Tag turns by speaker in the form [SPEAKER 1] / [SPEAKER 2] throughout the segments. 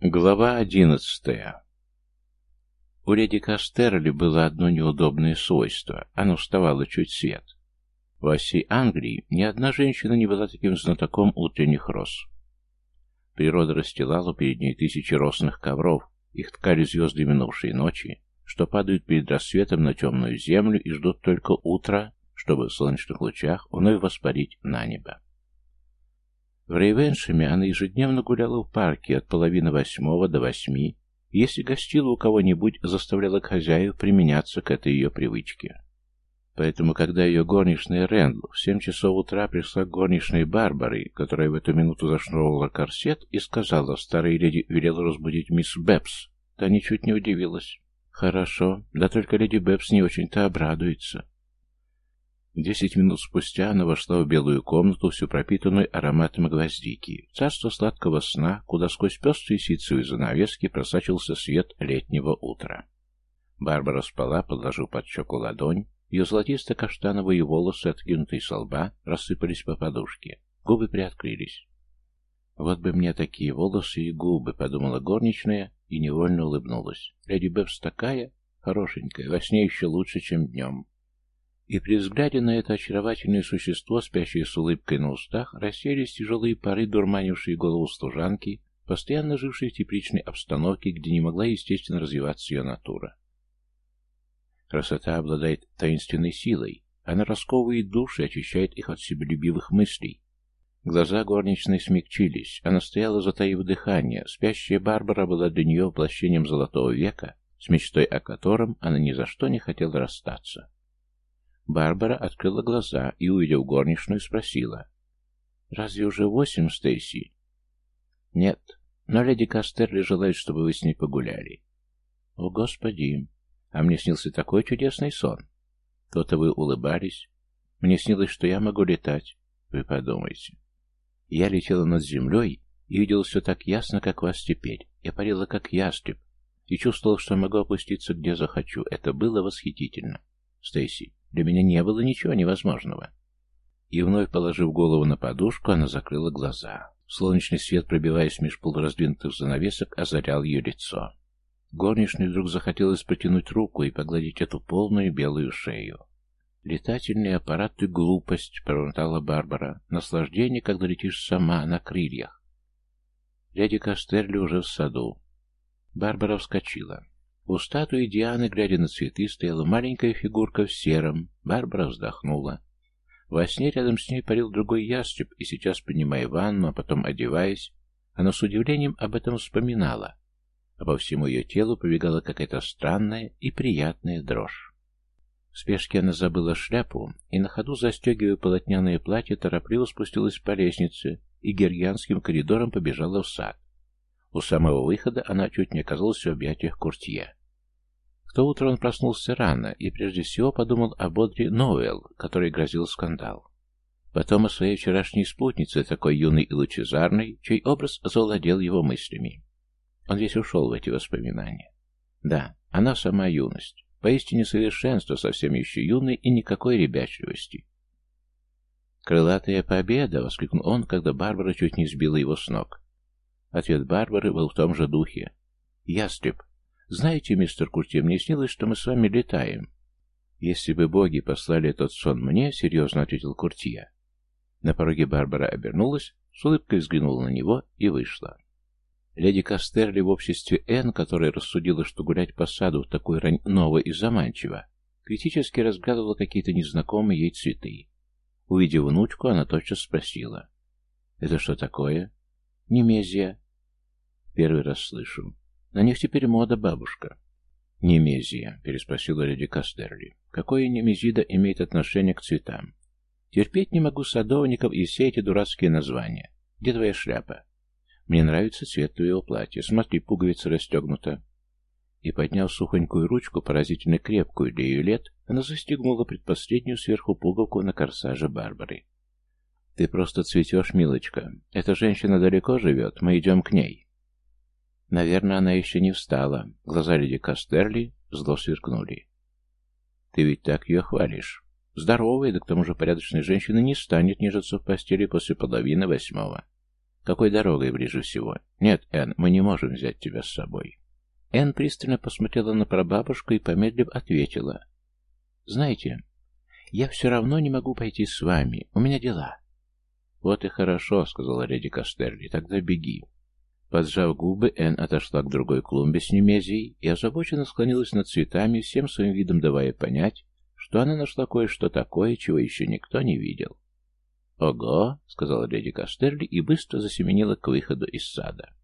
[SPEAKER 1] Глава одиннадцатая У леди Кастерли было одно неудобное свойство. Оно вставало чуть свет. Во всей Англии ни одна женщина не была таким знатоком утренних роз. Природа расстилала перед ней тысячи росных ковров, их ткали звезды минувшей ночи, что падают перед рассветом на темную землю и ждут только утра, чтобы в солнечных лучах вновь воспарить на небо. В Рейвеншеме она ежедневно гуляла в парке от половины восьмого до восьми, если гостила у кого-нибудь, заставляла хозяев применяться к этой ее привычке. Поэтому, когда ее горничная Рэндл в семь часов утра пришла к горничной Барбары, которая в эту минуту зашнуровала корсет, и сказала, старая леди велела разбудить мисс Бэбс, та ничуть не удивилась. «Хорошо, да только леди Бэбс не очень-то обрадуется». Десять минут спустя она вошла в белую комнату, всю пропитанную ароматом гвоздики, царство сладкого сна, куда сквозь пестрые ситцевые занавески просачивался свет летнего утра. Барбара спала, подложив под щеку ладонь, ее золотисто-каштановые волосы, откинутые со лба, рассыпались по подушке. Губы приоткрылись. «Вот бы мне такие волосы и губы», — подумала горничная и невольно улыбнулась. «Леди Бэбс такая хорошенькая, во сне еще лучше, чем днем». И при взгляде на это очаровательное существо, спящее с улыбкой на устах, расселись тяжелые пары, дурманившие голову служанки, постоянно жившей в тепличной обстановке, где не могла естественно развиваться ее натура. Красота обладает таинственной силой. Она расковывает души, очищает их от себелюбивых мыслей. Глаза горничной смягчились. Она стояла, затаив дыхание. Спящая Барбара была для нее воплощением золотого века, с мечтой о котором она ни за что не хотела расстаться. Барбара открыла глаза и, увидев горничную, спросила. «Разве уже восемь, Стейси?» «Нет, но леди Кастерли желает, чтобы вы с ней погуляли». «О, Господи! А мне снился такой чудесный сон. То-то вы улыбались. Мне снилось, что я могу летать. Вы подумайте. Я летела над землей и видела все так ясно, как вас теперь. Я парила, как ястреб, и чувствовала, что могу опуститься, где захочу. Это было восхитительно. Стейси, для меня не было ничего невозможного. И вновь положив голову на подушку, она закрыла глаза. Солнечный свет, пробиваясь меж полураздвинутых занавесок, озарял ее лицо. Горничной вдруг захотелось протянуть руку и погладить эту полную белую шею. «Летательный аппарат и глупость», — пробормотала Барбара. «Наслаждение, когда летишь сама, на крыльях». Леди Кастерли уже в саду. Барбара вскочила. У статуи Дианы, глядя на цветы, стояла маленькая фигурка в сером. Барбара вздохнула. Во сне рядом с ней парил другой ястреб, и сейчас, принимая ванну, а потом одеваясь, она с удивлением об этом вспоминала а по всему ее телу побегала какая-то странная и приятная дрожь. В спешке она забыла шляпу и на ходу, застегивая полотняное платье, торопливо спустилась по лестнице и гергианским коридором побежала в сад. У самого выхода она чуть не оказалась в объятиях Куртье. В то утро он проснулся рано и прежде всего подумал о Бодре Ноуэлл, который грозил скандал. Потом о своей вчерашней спутнице, такой юной и лучезарной, чей образ завладел его мыслями. Он весь ушел в эти воспоминания. Да, она сама юность. Поистине совершенство, совсем еще юной и никакой ребячливости. «Крылатая победа!» — воскликнул он, когда Барбара чуть не сбила его с ног. Ответ Барбары был в том же духе. «Ястреб, знаете, мистер Курти, мне снилось, что мы с вами летаем». «Если бы боги послали этот сон мне», — серьезно ответил Куртия. На пороге Барбара обернулась, с улыбкой взглянула на него и вышла. Леди Кастерли в обществе Энн, которая рассудила, что гулять по саду в такой рань ново и заманчиво, критически разглядывала какие-то незнакомые ей цветы. Увидев внучку, она тотчас спросила. «Это что такое?» «Немезия». «Первый раз слышу. На них теперь мода, бабушка». «Немезия», — переспросила леди Кастерли. «Какое немезида имеет отношение к цветам? Терпеть не могу садовников и все эти дурацкие названия. Где твоя шляпа?» Мне нравится цвет твоего платья. Смотри, пуговица расстегнута. И, подняв сухонькую ручку, поразительно крепкую для ее лет, она застегнула предпоследнюю сверху пуговку на корсаже Барбары. «Ты просто цветешь, милочка. Эта женщина далеко живет, мы идем к ней». Наверное, она еще не встала. Глаза леди Кастерли зло сверкнули. «Ты ведь так ее хвалишь. Здоровая, да к тому же порядочная женщина не станет нежиться в постели после половины восьмого. Какой дорогой ближе всего? Нет, Энн, мы не можем взять тебя с собой. Энн пристально посмотрела на прабабушку и, помедлив, ответила. Знаете, я все равно не могу пойти с вами. У меня дела. Вот и хорошо, сказала леди Кастерли. Тогда беги. Поджав губы, Энн отошла к другой клумбе с немезией и озабоченно склонилась над цветами, всем своим видом давая понять, что она нашла кое-что такое, чего еще никто не видел. «Ого!» — сказала леди Кастерли и быстро засеменила к выходу из сада.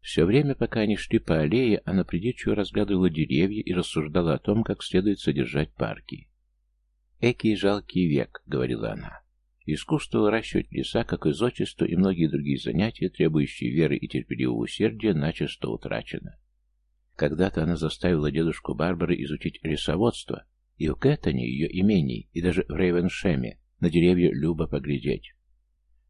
[SPEAKER 1] Все время, пока они шли по аллее, она придирчиво разглядывала деревья и рассуждала о том, как следует содержать парки. «Экий жалкий век», — говорила она. Искусство выращивать леса, как и зодчество и многие другие занятия, требующие веры и терпеливого усердия, начисто утрачено. Когда-то она заставила дедушку Барбары изучить лесоводство, и в Кэттоне, ее имений, и даже в Рейвеншеме на деревья любо поглядеть.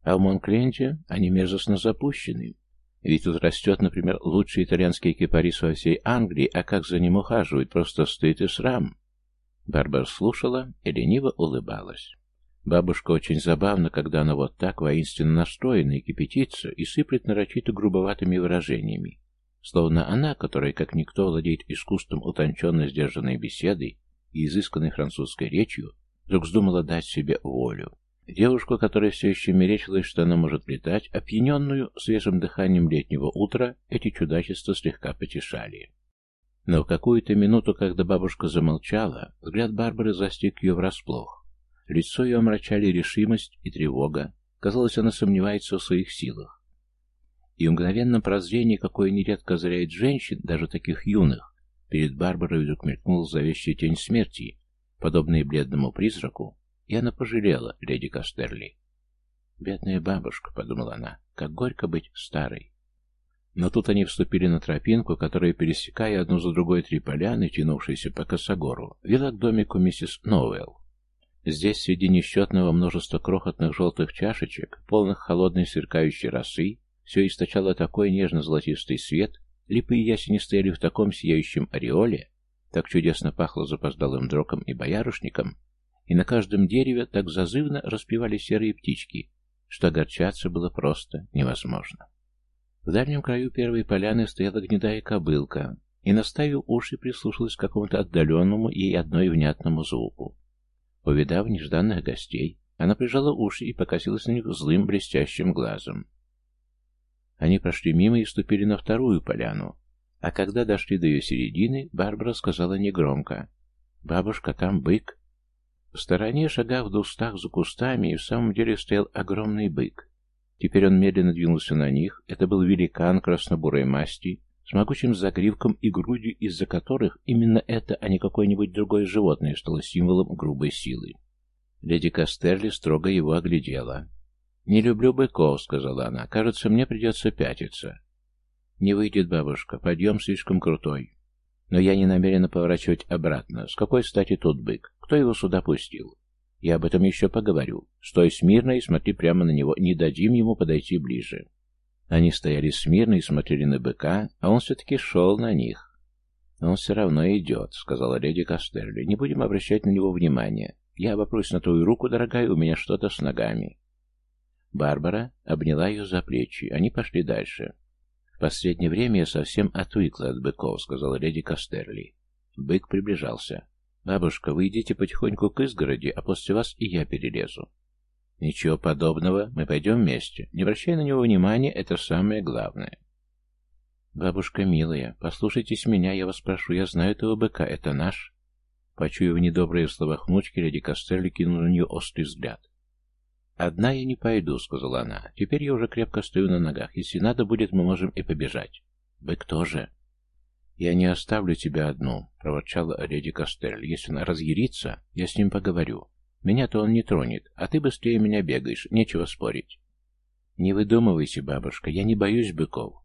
[SPEAKER 1] А в Монкленде они мерзостно запущены. Ведь тут растет, например, лучший итальянский кипарис во всей Англии, а как за ним ухаживают, просто стыд и срам. Барбара слушала и лениво улыбалась. Бабушка очень забавна, когда она вот так воинственно настроена и кипятится, и сыплет нарочито грубоватыми выражениями. Словно она, которая, как никто, владеет искусством утонченно сдержанной беседы и изысканной французской речью, вдруг вздумала дать себе волю. Девушку, которая все еще мерещилась, что она может летать, опьяненную свежим дыханием летнего утра, эти чудачества слегка потешали. Но в какую-то минуту, когда бабушка замолчала, взгляд Барбары застиг ее врасплох. Лицо ее омрачали решимость и тревога. Казалось, она сомневается в своих силах. И мгновенном прозрении, какое нередко озаряет женщин, даже таких юных, перед Барбарой вдруг мелькнула зловещая тень смерти, подобная бледному призраку, и она пожалела леди Кастерли. «Бедная бабушка», — подумала она, — «как горько быть старой». Но тут они вступили на тропинку, которая, пересекая одну за другой три поляны, тянувшиеся по косогору, вела к домику миссис Новелл. Здесь, среди несчетного множества крохотных желтых чашечек, полных холодной сверкающей росы, все источало такой нежно-золотистый свет, липы и ясени стояли в таком сияющем ореоле, так чудесно пахло запоздалым дроком и боярышником, и на каждом дереве так зазывно распевали серые птички, что огорчаться было просто невозможно. В дальнем краю первой поляны стояла гнедая кобылка, и, наставив уши, прислушалась к какому-то отдаленному ей одной внятному звуку. Увидав нежданных гостей, она прижала уши и покосилась на них злым блестящим глазом. Они прошли мимо и ступили на вторую поляну, а когда дошли до ее середины, Барбара сказала негромко «Бабушка, там бык». В стороне, шагав в двустах за кустами, и в самом деле стоял огромный бык. Теперь он медленно двинулся на них. Это был великан краснобурой масти, с могучим загривком и грудью, из-за которых именно это, а не какое-нибудь другое животное, стало символом грубой силы. Леди Кастерли строго его оглядела. «Не люблю быков», — сказала она. «Кажется, мне придется пятиться». «Не выйдет, бабушка. Подъем слишком крутой. Но я не намерена поворачивать обратно. С какой стати тут бык? Кто его сюда пустил? Я об этом еще поговорю. Стой смирно и смотри прямо на него. Не дадим ему подойти ближе». Они стояли смирно и смотрели на быка, а он все-таки шел на них. «Он все равно идет», — сказала леди Кастерли. «Не будем обращать на него внимания. Я обопрусь на твою руку, дорогая, у меня что-то с ногами». Барбара обняла ее за плечи. Они пошли дальше. «В последнее время я совсем отвыкла от быков», — сказала леди Кастерли. Бык приближался. «Бабушка, вы идите потихоньку к изгороди, а после вас и я перелезу. Ничего подобного, мы пойдем вместе. Не обращай на него внимания, это самое главное. Бабушка милая, послушайтесь меня, я вас прошу, я знаю этого быка, это наш. Почуяв недобрые слова внучки, леди Кастерли кинула на нее острый взгляд. «Одна я не пойду», — сказала она. «Теперь я уже крепко стою на ногах. Если надо будет, мы можем и побежать». «Бык тоже». «Я не оставлю тебя одну», — проворчала леди Кастерли. «Если она разъярится, я с ним поговорю. Меня-то он не тронет, а ты быстрее меня бегаешь, нечего спорить. Не выдумывайся, бабушка, я не боюсь быков.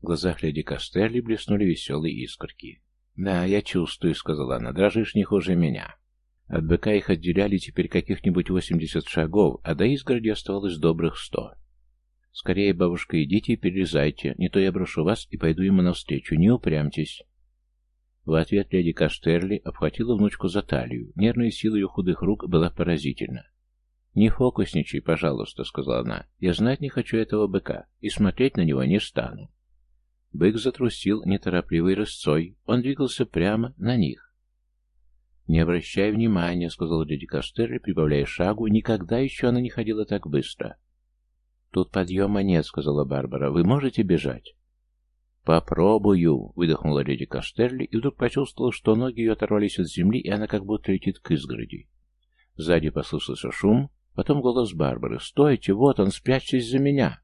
[SPEAKER 1] В глазах леди Кастерли блеснули веселые искорки. «Да, я чувствую», — сказала она, — «дрожишь не хуже меня». От быка их отделяли теперь каких-нибудь восемьдесят шагов, а до изгороди оставалось добрых сто. «Скорее, бабушка, идите и перелезайте, не то я брошу вас и пойду ему навстречу, не упрямьтесь». В ответ леди Кастерли обхватила внучку за талию. Нервная сила ее худых рук была поразительна. «Не фокусничай, пожалуйста», — сказала она. «Я знать не хочу этого быка, и смотреть на него не стану». Бык затрусил неторопливой рысцой, он двигался прямо на них. «Не обращай внимания», — сказал леди Кастерли, прибавляя шагу, никогда еще она не ходила так быстро. «Тут подъема нет», — сказала Барбара, — «вы можете бежать?» «Попробую», — выдохнула леди Кастерли, и вдруг почувствовала, что ноги ее оторвались от земли, и она как будто летит к изгороди. Сзади послышался шум, потом голос Барбары. «Стойте, вот он, спрячьтесь за меня!»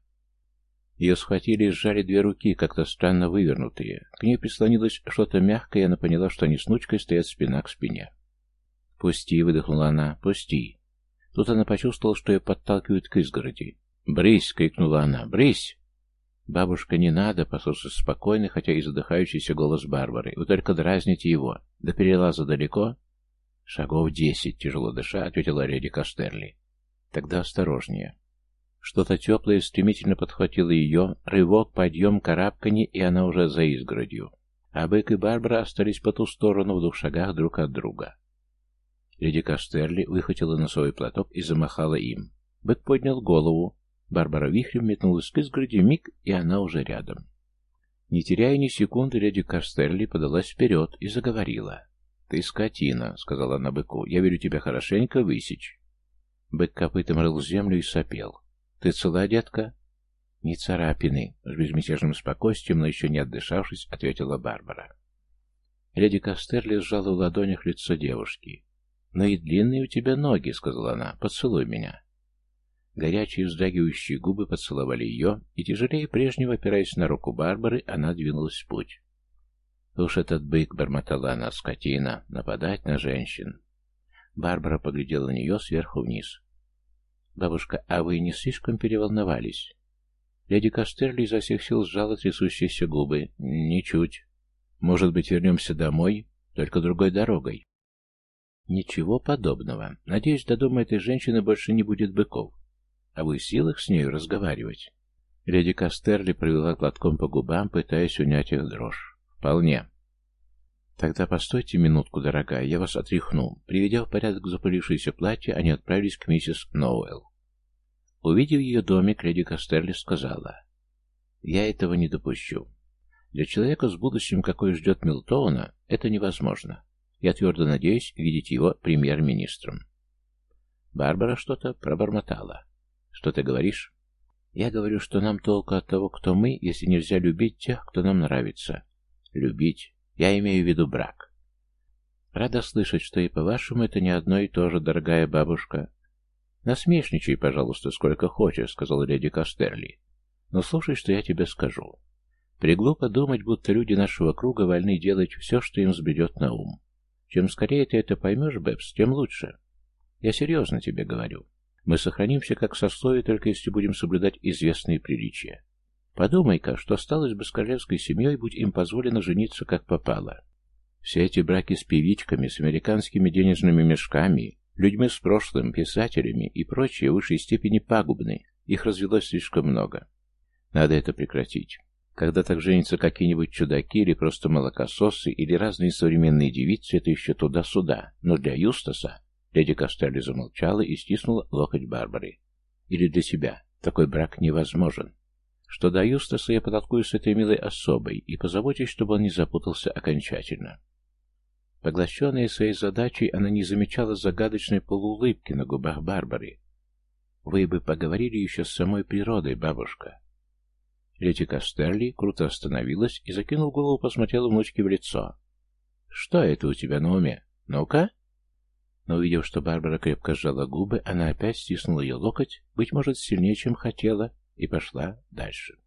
[SPEAKER 1] Ее схватили и сжали две руки, как-то странно вывернутые. К ней прислонилось что-то мягкое, и она поняла, что они с внучкой стоят спина к спине. «Пусти», — выдохнула она, — «пусти». Тут она почувствовала, что ее подталкивают к изгороди. «Брысь!» — крикнула она. «Брысь!» «Бабушка, не надо!» — послушался спокойный, хотя и задыхающийся голос Барбары. «Вы только дразните его. До перелаза далеко?» «Шагов десять», — тяжело дыша, ответила леди Кастерли. «Тогда осторожнее». Что-то теплое стремительно подхватило ее, рывок, подъем, карабканье, и она уже за изгородью. А Бэк и Барбара остались по ту сторону в двух шагах друг от друга. Леди Кастерли выхватила носовой платок и замахала им. Бэк поднял голову, Барбара вихрем метнулась к изгороди, миг, и она уже рядом. Не теряя ни секунды, леди Кастерли подалась вперед и заговорила. «Ты скотина», — сказала она быку, — «я велю тебя хорошенько высечь». Бык копытом рыл землю и сопел. «Ты цела, детка?» «Не царапины», — с безмятежным спокойствием, но еще не отдышавшись, ответила Барбара. Леди Кастерли сжала в ладонях лицо девушки. «Но и длинные у тебя ноги», — сказала она, — «поцелуй меня». Горячие вздрагивающие губы поцеловали ее, и тяжелее прежнего, опираясь на руку Барбары, она двинулась в путь. «Уж этот бык!» — бормотала она, скотина, нападать на женщин. Барбара поглядела на нее сверху вниз. «Бабушка, а вы не слишком переволновались?» Леди Кастерли изо всех сил сжала трясущиеся губы. «Ничуть. Может быть, вернемся домой, только другой дорогой?» «Ничего подобного. Надеюсь, до дома этой женщины больше не будет быков. А вы в силах с нею разговаривать?» Леди Кастерли провела платком по губам, пытаясь унять их дрожь. «Вполне». «Тогда постойте минутку, дорогая, я вас отряхну». Приведя в порядок запылившееся платье, они отправились к миссис Ноуэлл. Увидев ее домик, леди Кастерли сказала, «Я этого не допущу. Для человека с будущим, какой ждет Милтоуна, это невозможно. Я твердо надеюсь видеть его премьер-министром». Барбара что-то пробормотала. Что ты говоришь? Я говорю, что нам толку от того, кто мы, если нельзя любить тех, кто нам нравится. Любить. Я имею в виду брак. Рада слышать, что и по-вашему это не одно и то же, дорогая бабушка. Насмешничай, пожалуйста, сколько хочешь, сказала леди Кастерли. Но слушай, что я тебе скажу. Приглупо думать, будто люди нашего круга вольны делать все, что им взбредет на ум. Чем скорее ты это поймешь, Бэбс, тем лучше. Я серьезно тебе говорю. Мы сохранимся как сословие, только если будем соблюдать известные приличия. Подумай-ка, что осталось бы с королевской семьей, будь им позволено жениться как попало. Все эти браки с певичками, с американскими денежными мешками, людьми с прошлым, писателями и прочее в высшей степени пагубны. Их развелось слишком много. Надо это прекратить. Когда так женятся какие-нибудь чудаки или просто молокососы или разные современные девицы, это еще туда-сюда. Но для Юстаса Леди Костелли замолчала и стиснула локоть Барбары. «Или для тебя. Такой брак невозможен. Что до Юстаса, я потолкую с этой милой особой и позабочусь, чтобы он не запутался окончательно». Поглощенная своей задачей, она не замечала загадочной полуулыбки на губах Барбары. «Вы бы поговорили еще с самой природой, бабушка». Леди Кастерли круто остановилась и, закинув голову, посмотрела внучке в лицо. «Что это у тебя на уме? Ну-ка?» Но увидев, что Барбара крепко сжала губы, она опять стиснула ее локоть, быть может, сильнее, чем хотела, и пошла дальше.